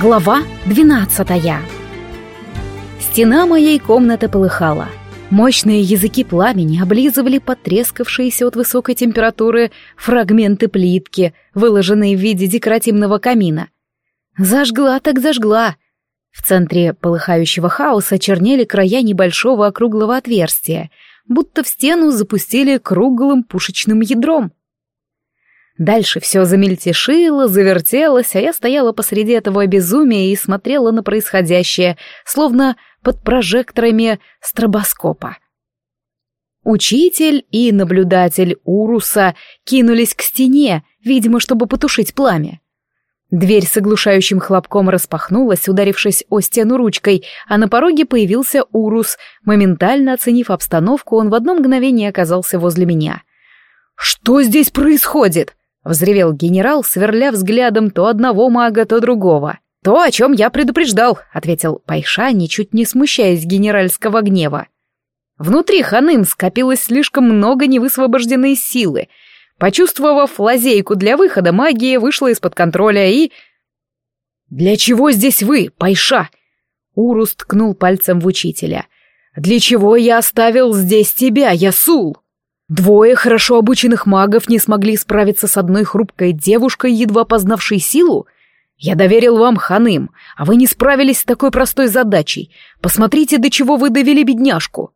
Глава 12 Стена моей комнаты полыхала. Мощные языки пламени облизывали потрескавшиеся от высокой температуры фрагменты плитки, выложенные в виде декоративного камина. Зажгла так зажгла. В центре полыхающего хаоса чернели края небольшого округлого отверстия, будто в стену запустили круглым пушечным ядром. Дальше все замельтешило, завертелось, а я стояла посреди этого безумия и смотрела на происходящее, словно под прожекторами стробоскопа. Учитель и наблюдатель Уруса кинулись к стене, видимо, чтобы потушить пламя. Дверь с оглушающим хлопком распахнулась, ударившись о стену ручкой, а на пороге появился Урус. Моментально оценив обстановку, он в одно мгновение оказался возле меня. «Что здесь происходит?» — взревел генерал, сверля взглядом то одного мага, то другого. «То, о чем я предупреждал», — ответил Пайша, ничуть не смущаясь генеральского гнева. Внутри Ханым скопилось слишком много невысвобожденной силы. Почувствовав лазейку для выхода, магия вышла из-под контроля и... «Для чего здесь вы, Пайша?» Урус ткнул пальцем в учителя. «Для чего я оставил здесь тебя, Ясул?» Двое хорошо обученных магов не смогли справиться с одной хрупкой девушкой, едва познавшей силу? Я доверил вам ханым, а вы не справились с такой простой задачей. Посмотрите, до чего вы довели бедняжку.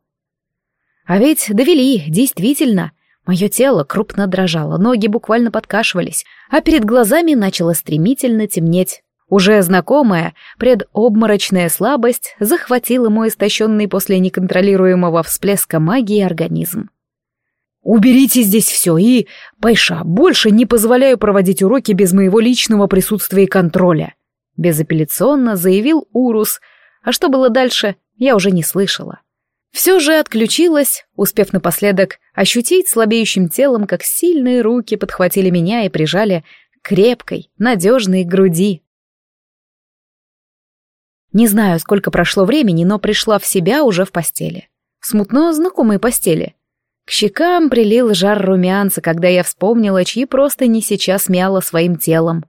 А ведь довели, действительно. Мое тело крупно дрожало, ноги буквально подкашивались, а перед глазами начало стремительно темнеть. Уже знакомая предобморочная слабость захватила мой истощенный после неконтролируемого всплеска магии организм. Уберите здесь все и, Пайша, больше не позволяю проводить уроки без моего личного присутствия и контроля. Безапелляционно заявил Урус, а что было дальше, я уже не слышала. Все же отключилась, успев напоследок ощутить слабеющим телом, как сильные руки подхватили меня и прижали крепкой, надежной груди. Не знаю, сколько прошло времени, но пришла в себя уже в постели. Смутно знакомой постели — к щекам прилил жар румянца, когда я вспомнила, чьи просто не сейчас мяла своим телом.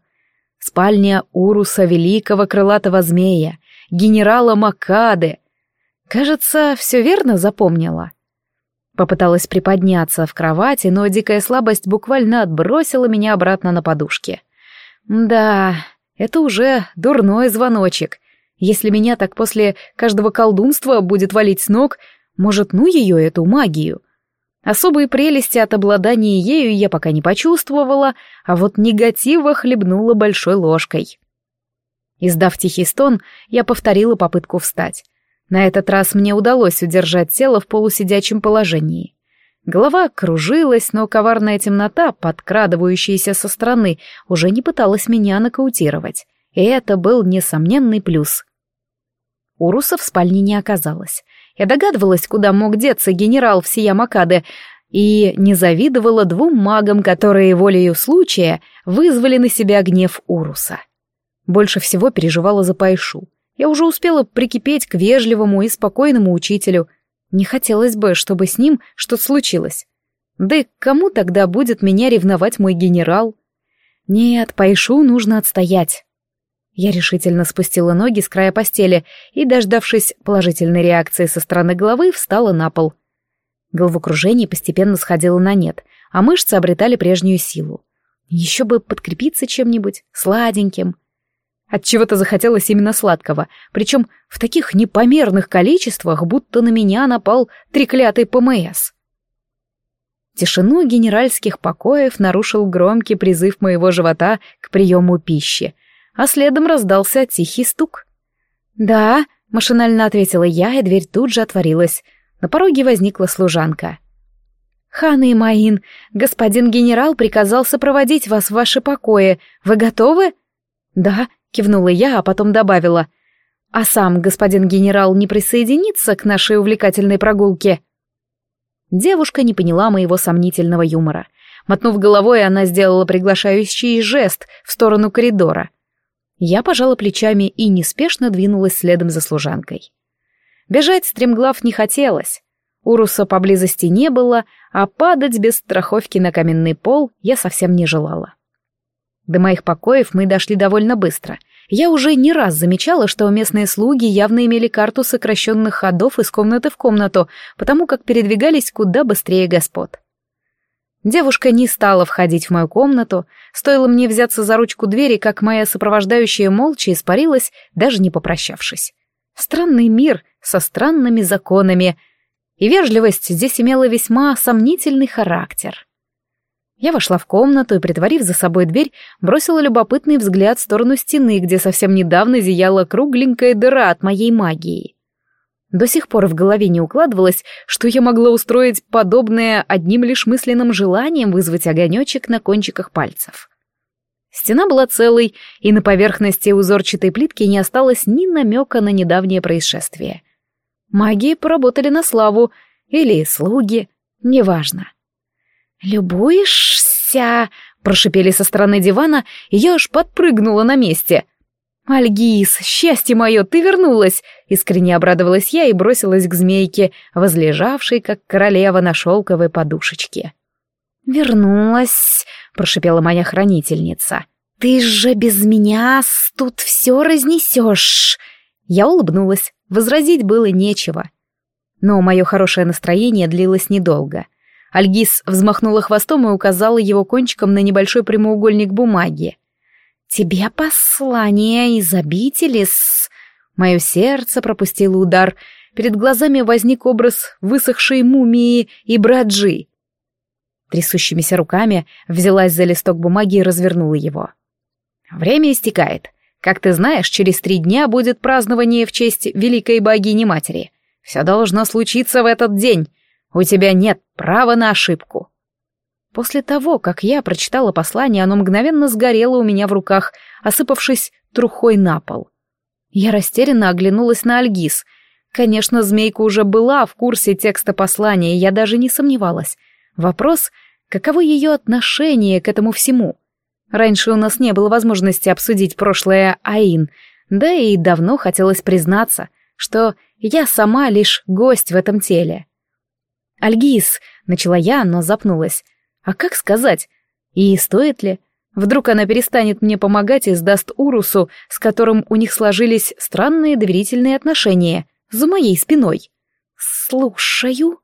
Спальня Уруса Великого Крылатого Змея, генерала Макады. Кажется, все верно запомнила. Попыталась приподняться в кровати, но дикая слабость буквально отбросила меня обратно на подушке. Да, это уже дурной звоночек. Если меня так после каждого колдунства будет валить с ног, может, ну ее, эту магию? Особые прелести от обладания ею я пока не почувствовала, а вот негатива хлебнула большой ложкой. Издав тихий стон, я повторила попытку встать. На этот раз мне удалось удержать тело в полусидячем положении. Голова кружилась, но коварная темнота, подкрадывающаяся со стороны, уже не пыталась меня нокаутировать. И это был несомненный плюс. Уруса в спальне не оказалось. Я догадывалась, куда мог деться генерал всея Макады, и не завидовала двум магам, которые волею случая вызвали на себя гнев Уруса. Больше всего переживала за Пайшу. Я уже успела прикипеть к вежливому и спокойному учителю. Не хотелось бы, чтобы с ним что-то случилось. Да и кому тогда будет меня ревновать мой генерал? Нет, Пайшу нужно отстоять. Я решительно спустила ноги с края постели и, дождавшись положительной реакции со стороны головы, встала на пол. Головокружение постепенно сходило на нет, а мышцы обретали прежнюю силу. Еще бы подкрепиться чем-нибудь сладеньким. От чего то захотелось именно сладкого, причем в таких непомерных количествах, будто на меня напал треклятый ПМС. Тишину генеральских покоев нарушил громкий призыв моего живота к приему пищи — а следом раздался тихий стук. «Да», — машинально ответила я, и дверь тут же отворилась. На пороге возникла служанка. «Хана и Маин, господин генерал приказал сопроводить вас в ваши покои. Вы готовы?» «Да», — кивнула я, а потом добавила. «А сам господин генерал не присоединится к нашей увлекательной прогулке?» Девушка не поняла моего сомнительного юмора. Мотнув головой, она сделала приглашающий жест в сторону коридора. Я пожала плечами и неспешно двинулась следом за служанкой. Бежать стремглав не хотелось. Уруса поблизости не было, а падать без страховки на каменный пол я совсем не желала. До моих покоев мы дошли довольно быстро. Я уже не раз замечала, что местные слуги явно имели карту сокращенных ходов из комнаты в комнату, потому как передвигались куда быстрее господ. Девушка не стала входить в мою комнату, стоило мне взяться за ручку двери, как моя сопровождающая молча испарилась, даже не попрощавшись. Странный мир со странными законами, и вежливость здесь имела весьма сомнительный характер. Я вошла в комнату и, притворив за собой дверь, бросила любопытный взгляд в сторону стены, где совсем недавно зияла кругленькая дыра от моей магии. До сих пор в голове не укладывалось, что я могла устроить подобное одним лишь мысленным желанием вызвать огонечек на кончиках пальцев. Стена была целой, и на поверхности узорчатой плитки не осталось ни намека на недавнее происшествие. Маги поработали на славу, или слуги, неважно. «Любуешься?» — прошипели со стороны дивана, и я аж подпрыгнула на месте. «Альгиз, счастье мое, ты вернулась!» — искренне обрадовалась я и бросилась к змейке, возлежавшей, как королева на шелковой подушечке. «Вернулась!» — прошипела моя хранительница. «Ты же без меня тут все разнесешь!» Я улыбнулась, возразить было нечего. Но мое хорошее настроение длилось недолго — Альгис взмахнула хвостом и указала его кончиком на небольшой прямоугольник бумаги. «Тебе послание из обители с...» Мое сердце пропустило удар. Перед глазами возник образ высохшей мумии и браджи. Трясущимися руками взялась за листок бумаги и развернула его. «Время истекает. Как ты знаешь, через три дня будет празднование в честь великой богини-матери. Все должно случиться в этот день. У тебя нет права на ошибку. После того, как я прочитала послание, оно мгновенно сгорело у меня в руках, осыпавшись трухой на пол. Я растерянно оглянулась на Альгиз. Конечно, змейка уже была в курсе текста послания, и я даже не сомневалась. Вопрос, каково ее отношение к этому всему? Раньше у нас не было возможности обсудить прошлое Аин, да и давно хотелось признаться, что я сама лишь гость в этом теле. «Альгиз!» — начала я, но запнулась. «А как сказать? И стоит ли? Вдруг она перестанет мне помогать и сдаст Урусу, с которым у них сложились странные доверительные отношения, за моей спиной?» «Слушаю».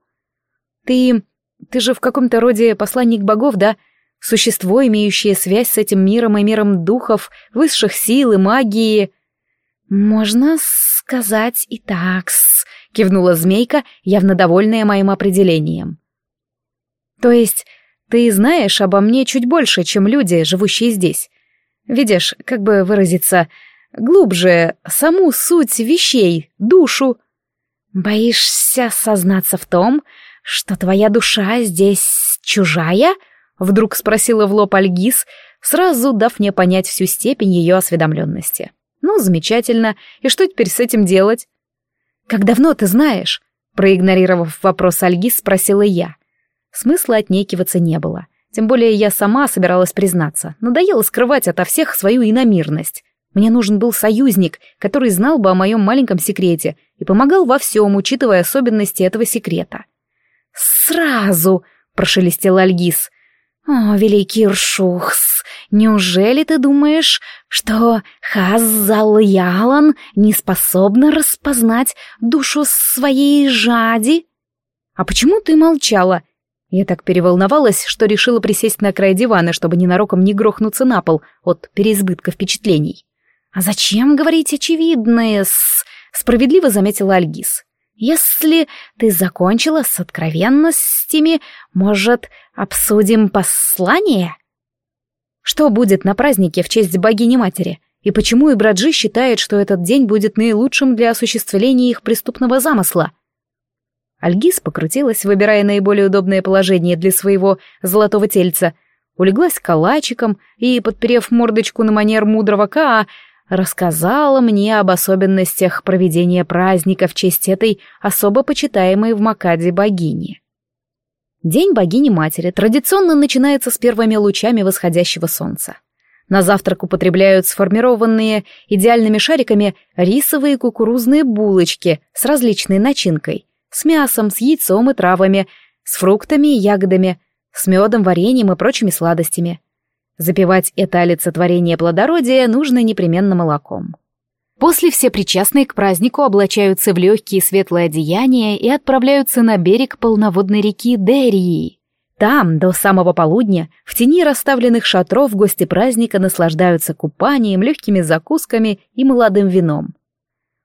«Ты... ты же в каком-то роде посланник богов, да?» Существо, имеющее связь с этим миром и миром духов, высших сил и магии. Можно сказать и так-с, — кивнула змейка, явно довольная моим определением. «То есть ты знаешь обо мне чуть больше, чем люди, живущие здесь? Видишь, как бы выразиться, глубже саму суть вещей, душу. Боишься сознаться в том, что твоя душа здесь чужая?» — вдруг спросила в лоб Альгиз, сразу дав мне понять всю степень ее осведомленности. «Ну, замечательно. И что теперь с этим делать?» «Как давно ты знаешь?» Проигнорировав вопрос Альгиз, спросила я. Смысла отнекиваться не было. Тем более я сама собиралась признаться. Надоело скрывать ото всех свою иномирность. Мне нужен был союзник, который знал бы о моем маленьком секрете и помогал во всем, учитывая особенности этого секрета. «Сразу!» — прошелестел Альгиз. «О, великий Ршухс, неужели ты думаешь, что Хаззал-Ялан не способна распознать душу своей жади?» «А почему ты молчала?» Я так переволновалась, что решила присесть на край дивана, чтобы ненароком не грохнуться на пол от переизбытка впечатлений. «А зачем говорить очевидное?» справедливо заметила Альгиз. Если ты закончила с откровенностями, может, обсудим послание? Что будет на празднике в честь богини-матери? И почему Ибраджи считает, что этот день будет наилучшим для осуществления их преступного замысла? Альгиз покрутилась, выбирая наиболее удобное положение для своего золотого тельца, улеглась калачиком и, подперев мордочку на манер мудрого Каа, рассказала мне об особенностях проведения праздника в честь этой особо почитаемой в Макаде богини. День богини-матери традиционно начинается с первыми лучами восходящего солнца. На завтрак употребляют сформированные идеальными шариками рисовые кукурузные булочки с различной начинкой, с мясом, с яйцом и травами, с фруктами и ягодами, с медом, вареньем и прочими сладостями. Запивать это олицетворение плодородия нужно непременно молоком. После все причастные к празднику облачаются в легкие светлые одеяния и отправляются на берег полноводной реки Дерии. Там, до самого полудня, в тени расставленных шатров гости праздника наслаждаются купанием, легкими закусками и молодым вином.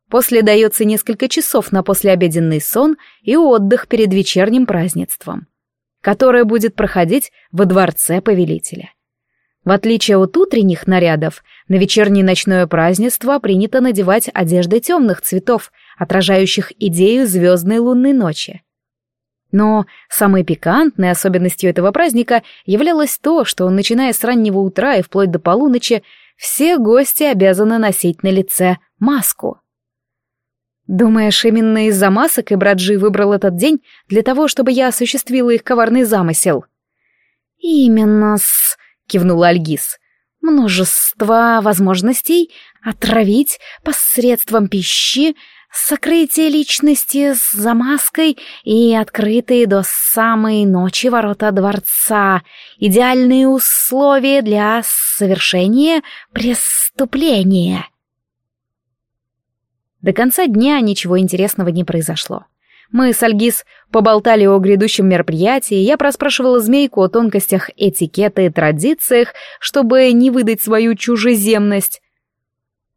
После дается несколько часов на послеобеденный сон и отдых перед вечерним празднеством, которое будет проходить во дворце повелителя. В отличие от утренних нарядов, на вечернее ночное празднество принято надевать одежды темных цветов, отражающих идею звездной лунной ночи. Но самой пикантной особенностью этого праздника являлось то, что, начиная с раннего утра и вплоть до полуночи, все гости обязаны носить на лице маску. Думаешь, именно из-за масок и Браджи выбрал этот день для того, чтобы я осуществила их коварный замысел? Именно-с, кивнула Альгиз. Множество возможностей отравить посредством пищи, сокрытие личности с замазкой и открытые до самой ночи ворота дворца, идеальные условия для совершения преступления. До конца дня ничего интересного не произошло. Мы с Альгиз поболтали о грядущем мероприятии, я проспрашивала змейку о тонкостях этикета и традициях, чтобы не выдать свою чужеземность.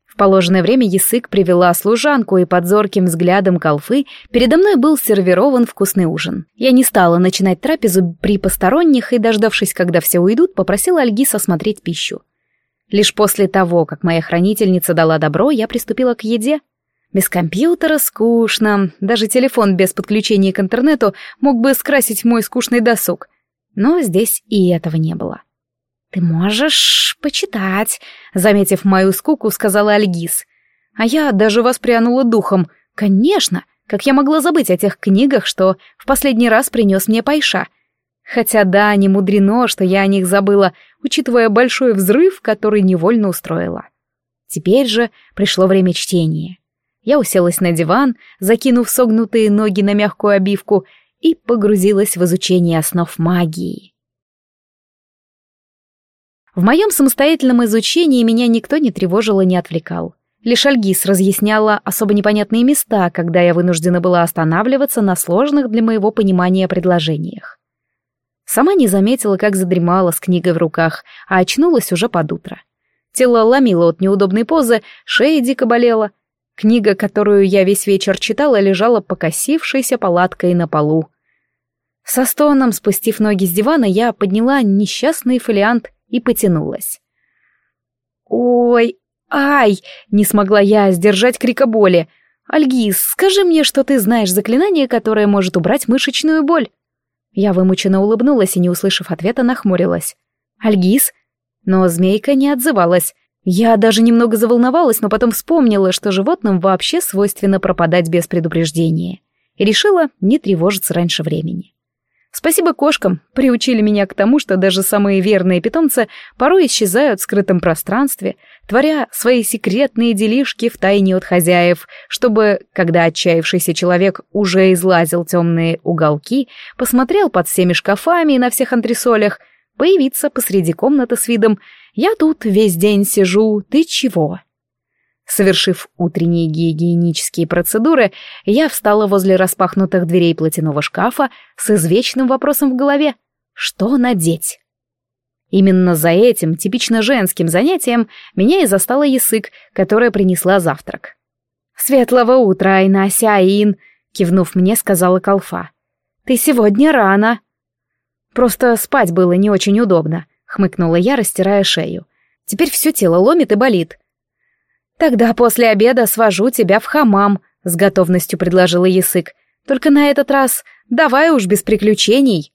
В положенное время Ясык привела служанку, и под зорким взглядом колфы передо мной был сервирован вкусный ужин. Я не стала начинать трапезу при посторонних и, дождавшись, когда все уйдут, попросила Альгиз осмотреть пищу. Лишь после того, как моя хранительница дала добро, я приступила к еде. Без компьютера скучно, даже телефон без подключения к интернету мог бы скрасить мой скучный досуг. Но здесь и этого не было. «Ты можешь почитать», — заметив мою скуку, сказала Альгиз. А я даже воспрянула духом. «Конечно, как я могла забыть о тех книгах, что в последний раз принес мне Пайша?» Хотя да, не мудрено, что я о них забыла, учитывая большой взрыв, который невольно устроила. Теперь же пришло время чтения. Я уселась на диван, закинув согнутые ноги на мягкую обивку, и погрузилась в изучение основ магии. В моем самостоятельном изучении меня никто не тревожил и не отвлекал. Лишь Альгис разъясняла особо непонятные места, когда я вынуждена была останавливаться на сложных для моего понимания предложениях. Сама не заметила, как задремала с книгой в руках, а очнулась уже под утро. Тело ломило от неудобной позы, шея дико болела, Книга, которую я весь вечер читала, лежала покосившейся палаткой на полу. Со стоном, спустив ноги с дивана, я подняла несчастный фолиант и потянулась. «Ой, ай!» — не смогла я сдержать крика боли. «Альгиз, скажи мне, что ты знаешь заклинание, которое может убрать мышечную боль». Я вымученно улыбнулась и, не услышав ответа, нахмурилась. «Альгиз?» Но змейка не отзывалась. Я даже немного заволновалась, но потом вспомнила, что животным вообще свойственно пропадать без предупреждения, и решила не тревожиться раньше времени. Спасибо кошкам, приучили меня к тому, что даже самые верные питомцы порой исчезают в скрытом пространстве, творя свои секретные делишки в тайне от хозяев, чтобы, когда отчаявшийся человек уже излазил темные уголки, посмотрел под всеми шкафами и на всех антресолях, появиться посреди комнаты с видом «Я тут весь день сижу, ты чего?» Совершив утренние гигиенические процедуры, я встала возле распахнутых дверей платяного шкафа с извечным вопросом в голове «Что надеть?». Именно за этим, типично женским занятием, меня и застала Ясык, которая принесла завтрак. «Светлого утра, Айна-Сяин!» — кивнув мне, сказала Калфа. «Ты сегодня рано!» Просто спать было не очень удобно, хмыкнула я, растирая шею. Теперь все тело ломит и болит. Тогда после обеда свожу тебя в хамам, с готовностью предложила Ясык. Только на этот раз давай уж без приключений.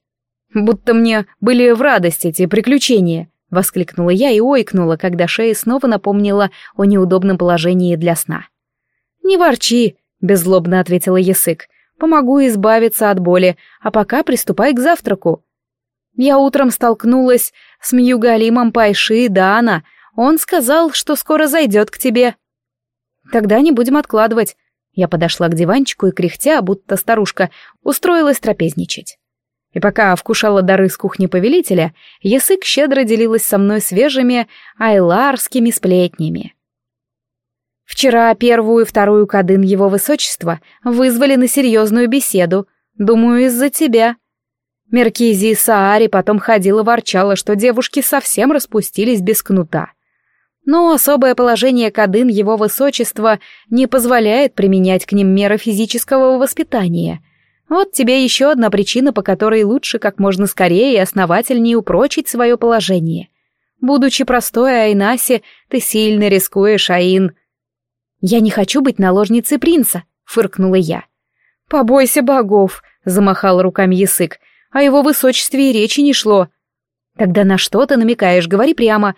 Будто мне были в радость эти приключения, воскликнула я и ойкнула, когда шея снова напомнила о неудобном положении для сна. Не ворчи, беззлобно ответила Ясык. Помогу избавиться от боли, а пока приступай к завтраку. Я утром столкнулась с Мьюгалимом Пайши Дана. Он сказал, что скоро зайдет к тебе. Тогда не будем откладывать. Я подошла к диванчику и, кряхтя, будто старушка, устроилась трапезничать. И пока вкушала дары с кухни повелителя, язык щедро делилась со мной свежими айларскими сплетнями. Вчера первую и вторую кадын его высочества вызвали на серьезную беседу, думаю, из-за тебя. Меркизи Саари потом ходила ворчала, что девушки совсем распустились без кнута. Но особое положение кадын его высочества не позволяет применять к ним меры физического воспитания. Вот тебе еще одна причина, по которой лучше как можно скорее и основательнее упрочить свое положение. Будучи простой Айнаси, ты сильно рискуешь, Аин. «Я не хочу быть наложницей принца», — фыркнула я. «Побойся богов», — замахал руками язык, — «о его высочестве и речи не шло». «Тогда на что ты намекаешь? Говори прямо».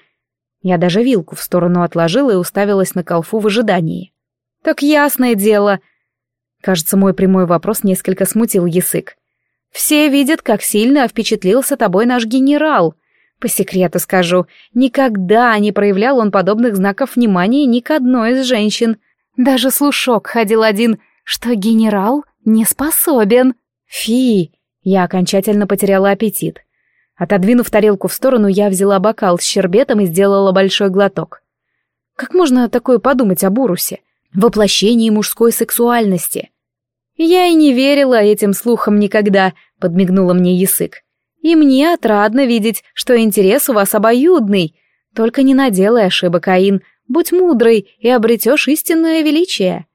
Я даже вилку в сторону отложила и уставилась на колфу в ожидании. «Так ясное дело». Кажется, мой прямой вопрос несколько смутил язык. «Все видят, как сильно впечатлился тобой наш генерал. По секрету скажу, никогда не проявлял он подобных знаков внимания ни к одной из женщин. Даже слушок ходил один, что генерал не способен. Фи, я окончательно потеряла аппетит. Отодвинув тарелку в сторону, я взяла бокал с щербетом и сделала большой глоток. Как можно такое подумать об Урусе? Воплощении мужской сексуальности. Я и не верила этим слухам никогда, подмигнула мне язык. И мне отрадно видеть, что интерес у вас обоюдный. Только не наделай ошибок, Аин. Будь мудрой и обретешь истинное величие.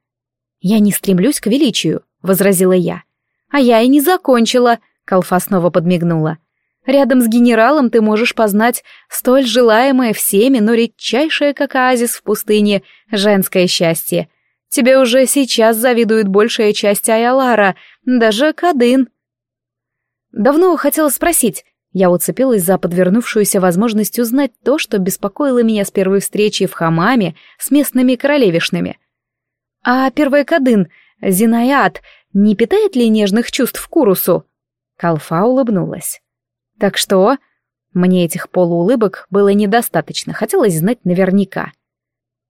Я не стремлюсь к величию, возразила я. А я и не закончила, Калфа снова подмигнула. Рядом с генералом ты можешь познать столь желаемое всеми, но редчайшее, как оазис в пустыне, женское счастье. Тебе уже сейчас завидует большая часть Айалара, даже Кадын. Давно хотела спросить. Я уцепилась за подвернувшуюся возможность узнать то, что беспокоило меня с первой встречи в хамаме с местными королевишными. А первая Кадын, Зинаят, не питает ли нежных чувств Курусу? Калфа улыбнулась. Так что... Мне этих полуулыбок было недостаточно, хотелось знать наверняка.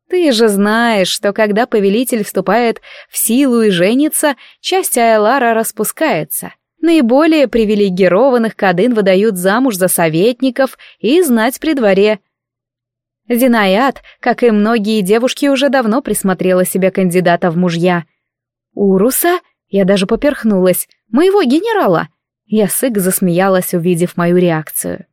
Ты же знаешь, что когда повелитель вступает в силу и женится, часть Айлара распускается. Наиболее привилегированных Кадын выдают замуж за советников и знать при дворе. Зинаят, как и многие девушки, уже давно присмотрела себе кандидата в мужья. «Уруса?» Я даже поперхнулась. «Моего генерала?» Я сык засмеялась, увидев мою реакцию.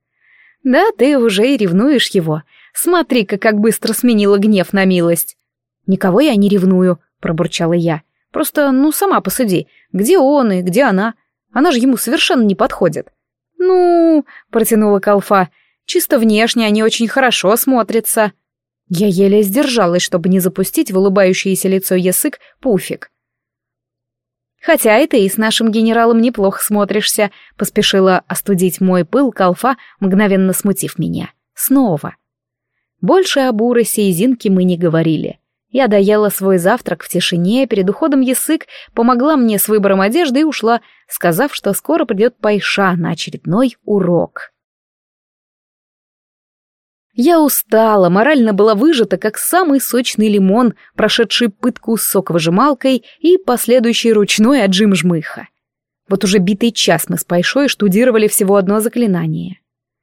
«Да, ты уже и ревнуешь его. Смотри-ка, как быстро сменила гнев на милость». «Никого я не ревную», — пробурчала я. «Просто, ну, сама посуди, где он и где она? Она же ему совершенно не подходит. «Ну...» — протянула Калфа. «Чисто внешне они очень хорошо смотрятся». Я еле сдержалась, чтобы не запустить в улыбающееся лицо язык пуфик. «Хотя и ты с нашим генералом неплохо смотришься», — поспешила остудить мой пыл Калфа, мгновенно смутив меня. «Снова». Больше об Уросе и Зинке мы не говорили. Я доела свой завтрак в тишине, перед уходом язык помогла мне с выбором одежды и ушла, сказав, что скоро придет Пайша на очередной урок. Я устала, морально была выжата, как самый сочный лимон, прошедший пытку с соковыжималкой и последующий ручной отжим жмыха. Вот уже битый час мы с Пайшой штудировали всего одно заклинание.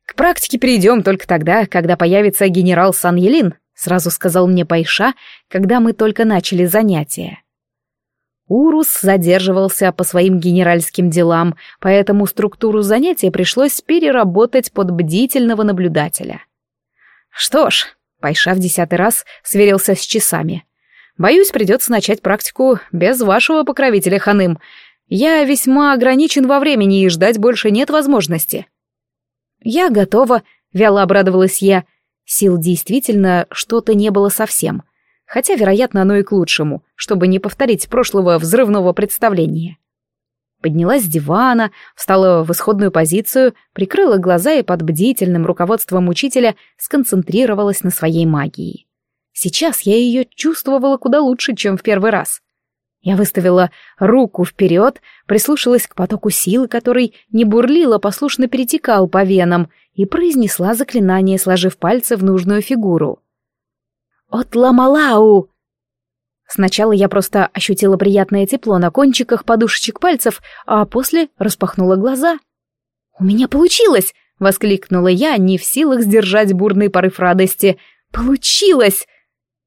К практике перейдем только тогда, когда появится генерал Сан-Елин, сразу сказал мне Пайша, когда мы только начали занятия. Урус задерживался по своим генеральским делам, поэтому структуру занятия пришлось переработать под бдительного наблюдателя. Что ж, Пайша в десятый раз сверился с часами. Боюсь, придется начать практику без вашего покровителя Ханым. Я весьма ограничен во времени и ждать больше нет возможности. Я готова, вяло обрадовалась я, Сил действительно что-то не было совсем. Хотя, вероятно, оно и к лучшему, чтобы не повторить прошлого взрывного представления. Поднялась с дивана, встала в исходную позицию, прикрыла глаза и под бдительным руководством учителя сконцентрировалась на своей магии. Сейчас я ее чувствовала куда лучше, чем в первый раз. Я выставила руку вперед, прислушалась к потоку силы, который не бурлил, а послушно перетекал по венам, и произнесла заклинание, сложив пальцы в нужную фигуру. «Отламалау!» Сначала я просто ощутила приятное тепло на кончиках подушечек пальцев, а после распахнула глаза. «У меня получилось!» — воскликнула я, не в силах сдержать бурный порыв радости. «Получилось!»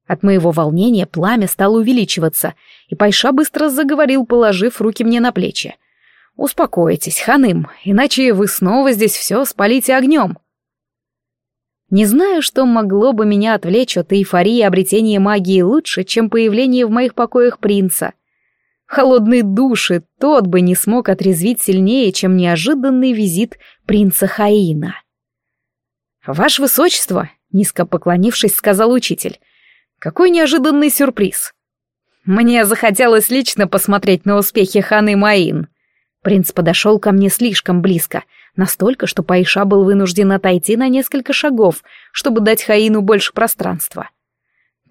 От моего волнения пламя стало увеличиваться, и Пайша быстро заговорил, положив руки мне на плечи. «Успокойтесь, ханым, иначе вы снова здесь все спалите огнем». Не знаю, что могло бы меня отвлечь от эйфории обретения магии лучше, чем появление в моих покоях принца. Холодный души тот бы не смог отрезвить сильнее, чем неожиданный визит принца Хаина. «Ваше высочество», — низко поклонившись, сказал учитель, — «какой неожиданный сюрприз». Мне захотелось лично посмотреть на успехи Ханы Маин. Принц подошел ко мне слишком близко, настолько, что Пайша был вынужден отойти на несколько шагов, чтобы дать Хаину больше пространства.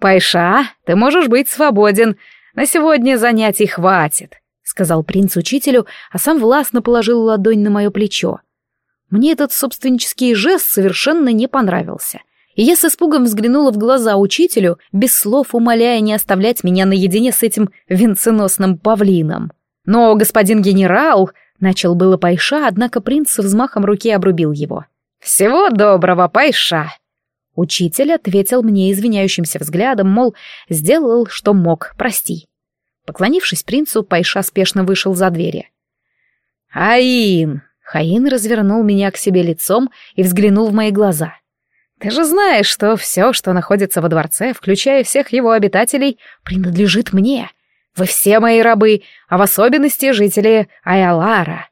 «Пайша, ты можешь быть свободен. На сегодня занятий хватит», — сказал принц учителю, а сам властно положил ладонь на мое плечо. Мне этот собственнический жест совершенно не понравился. И я с испугом взглянула в глаза учителю, без слов умоляя не оставлять меня наедине с этим венценосным павлином. Но господин генерал... Начал было Пайша, однако принц с взмахом руки обрубил его. «Всего доброго, Пайша!» Учитель ответил мне извиняющимся взглядом, мол, сделал, что мог, прости. Поклонившись принцу, Пайша спешно вышел за двери. «Аин!» Хаин развернул меня к себе лицом и взглянул в мои глаза. «Ты же знаешь, что все, что находится во дворце, включая всех его обитателей, принадлежит мне. Вы все мои рабы, а в особенности жители Айалара».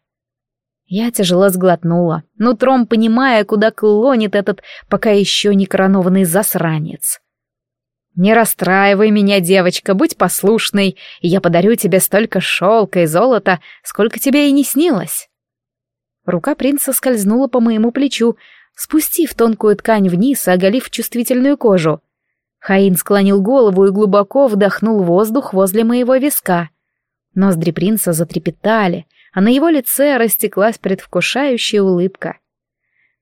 Я тяжело сглотнула, нутром понимая, куда клонит этот пока еще не коронованный засранец. «Не расстраивай меня, девочка, будь послушной, и я подарю тебе столько шелка и золота, сколько тебе и не снилось». Рука принца скользнула по моему плечу, спустив тонкую ткань вниз и оголив чувствительную кожу. Хаин склонил голову и глубоко вдохнул воздух возле моего виска. Ноздри принца затрепетали, а на его лице растеклась предвкушающая улыбка.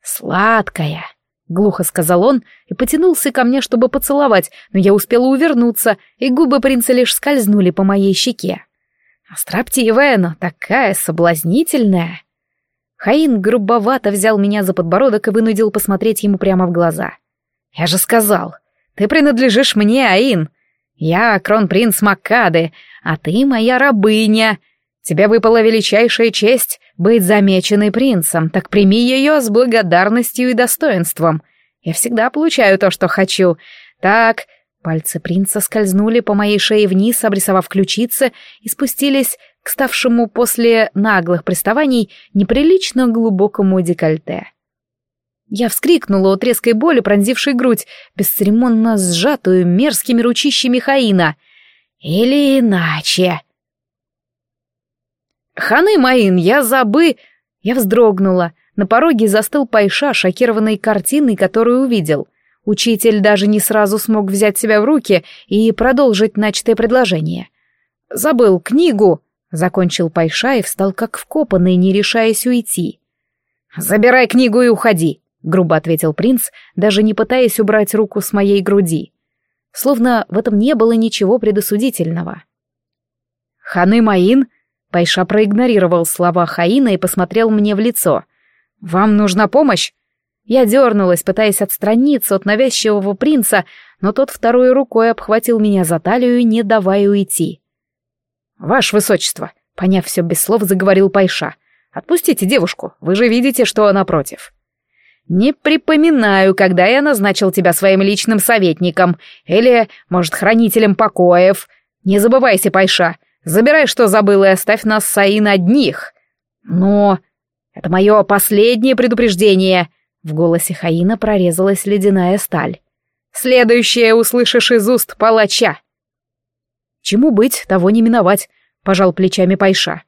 «Сладкая!» — глухо сказал он и потянулся ко мне, чтобы поцеловать, но я успела увернуться, и губы принца лишь скользнули по моей щеке. «Строптивая, но такая соблазнительная!» Хаин грубовато взял меня за подбородок и вынудил посмотреть ему прямо в глаза. «Я же сказал, ты принадлежишь мне, Аин. Я кронпринц Маккады, а ты моя рабыня. Тебе выпала величайшая честь быть замеченной принцем, так прими ее с благодарностью и достоинством. Я всегда получаю то, что хочу. Так, пальцы принца скользнули по моей шее вниз, обрисовав ключицы, и спустились к ставшему после наглых приставаний неприлично глубокому декольте. Я вскрикнула от резкой боли, пронзившей грудь, бесцеремонно сжатую мерзкими ручищами Хаина. Или иначе. «Ханы Маин, я забы...» Я вздрогнула. На пороге застыл Пайша, шокированный картиной, которую увидел. Учитель даже не сразу смог взять себя в руки и продолжить начатое предложение. «Забыл книгу», — закончил Пайша и встал как вкопанный, не решаясь уйти. «Забирай книгу и уходи», грубо ответил принц, даже не пытаясь убрать руку с моей груди. Словно в этом не было ничего предосудительного. «Ханы Маин?» Пайша проигнорировал слова Хаина и посмотрел мне в лицо. «Вам нужна помощь?» Я дернулась, пытаясь отстраниться от навязчивого принца, но тот второй рукой обхватил меня за талию, не давая уйти. «Ваше высочество», — поняв все без слов, заговорил Пайша, — «отпустите девушку, вы же видите, что она против». «Не припоминаю, когда я назначил тебя своим личным советником или, может, хранителем покоев. Не забывайся, Пайша, забирай, что забыл, и оставь нас с Аин одних. Но это мое последнее предупреждение». В голосе Хаина прорезалась ледяная сталь. «Следующее услышишь из уст палача». «Чему быть, того не миновать», — пожал плечами Пайша.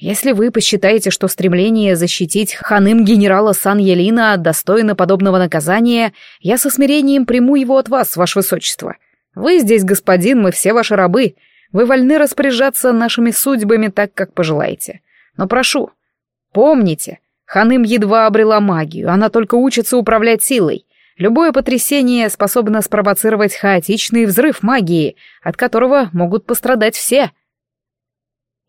Если вы посчитаете, что стремление защитить ханым генерала Сан-Елина достойно подобного наказания, я со смирением приму его от вас, ваше высочество. Вы здесь господин, мы все ваши рабы. Вы вольны распоряжаться нашими судьбами так, как пожелаете. Но прошу, помните, ханым едва обрела магию, она только учится управлять силой. Любое потрясение способно спровоцировать хаотичный взрыв магии, от которого могут пострадать все —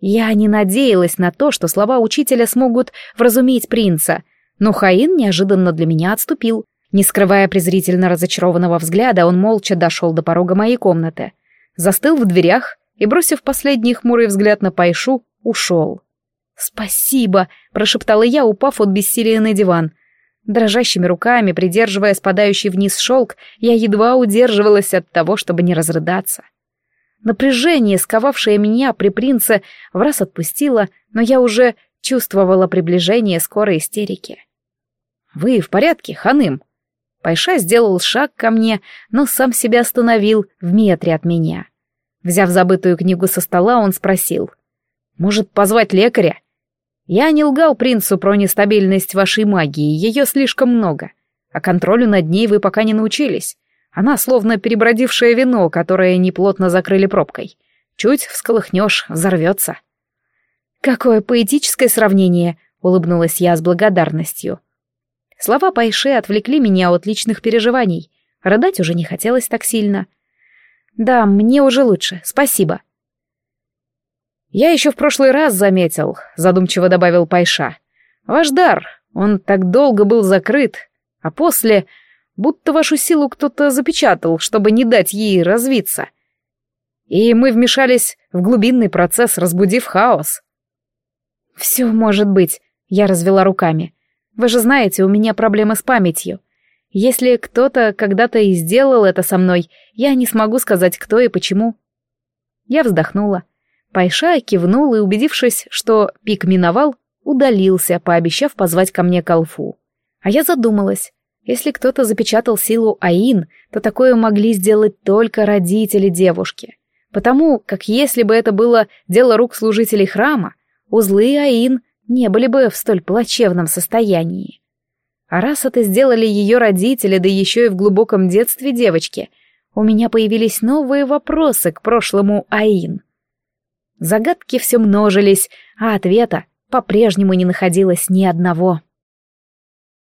Я не надеялась на то, что слова учителя смогут вразумить принца, но Хаин неожиданно для меня отступил. Не скрывая презрительно разочарованного взгляда, он молча дошел до порога моей комнаты, застыл в дверях и, бросив последний хмурый взгляд на Пайшу, ушел. «Спасибо!» — прошептала я, упав от бессилия на диван. Дрожащими руками, придерживая спадающий вниз шелк, я едва удерживалась от того, чтобы не разрыдаться. Напряжение, сковавшее меня при принце, в раз отпустило, но я уже чувствовала приближение скорой истерики. «Вы в порядке, ханым?» Пайша сделал шаг ко мне, но сам себя остановил в метре от меня. Взяв забытую книгу со стола, он спросил. «Может, позвать лекаря?» Я не лгал принцу про нестабильность вашей магии, ее слишком много. А контролю над ней вы пока не научились. Она словно перебродившее вино, которое неплотно закрыли пробкой. Чуть всколыхнешь, взорвется. «Какое поэтическое сравнение!» — улыбнулась я с благодарностью. Слова Пайше отвлекли меня от личных переживаний. Рыдать уже не хотелось так сильно. «Да, мне уже лучше, спасибо», «Я еще в прошлый раз заметил», — задумчиво добавил Пайша. «Ваш дар, он так долго был закрыт, а после будто вашу силу кто-то запечатал, чтобы не дать ей развиться. И мы вмешались в глубинный процесс, разбудив хаос». «Все может быть», — я развела руками. «Вы же знаете, у меня проблемы с памятью. Если кто-то когда-то и сделал это со мной, я не смогу сказать, кто и почему». Я вздохнула. Пайша кивнул и, убедившись, что пик миновал, удалился, пообещав позвать ко мне Калфу. А я задумалась. Если кто-то запечатал силу Аин, то такое могли сделать только родители девушки. Потому как если бы это было дело рук служителей храма, узлы Аин не были бы в столь плачевном состоянии. А раз это сделали ее родители, да еще и в глубоком детстве девочки, у меня появились новые вопросы к прошлому Аин — Загадки все множились, а ответа по-прежнему не находилось ни одного.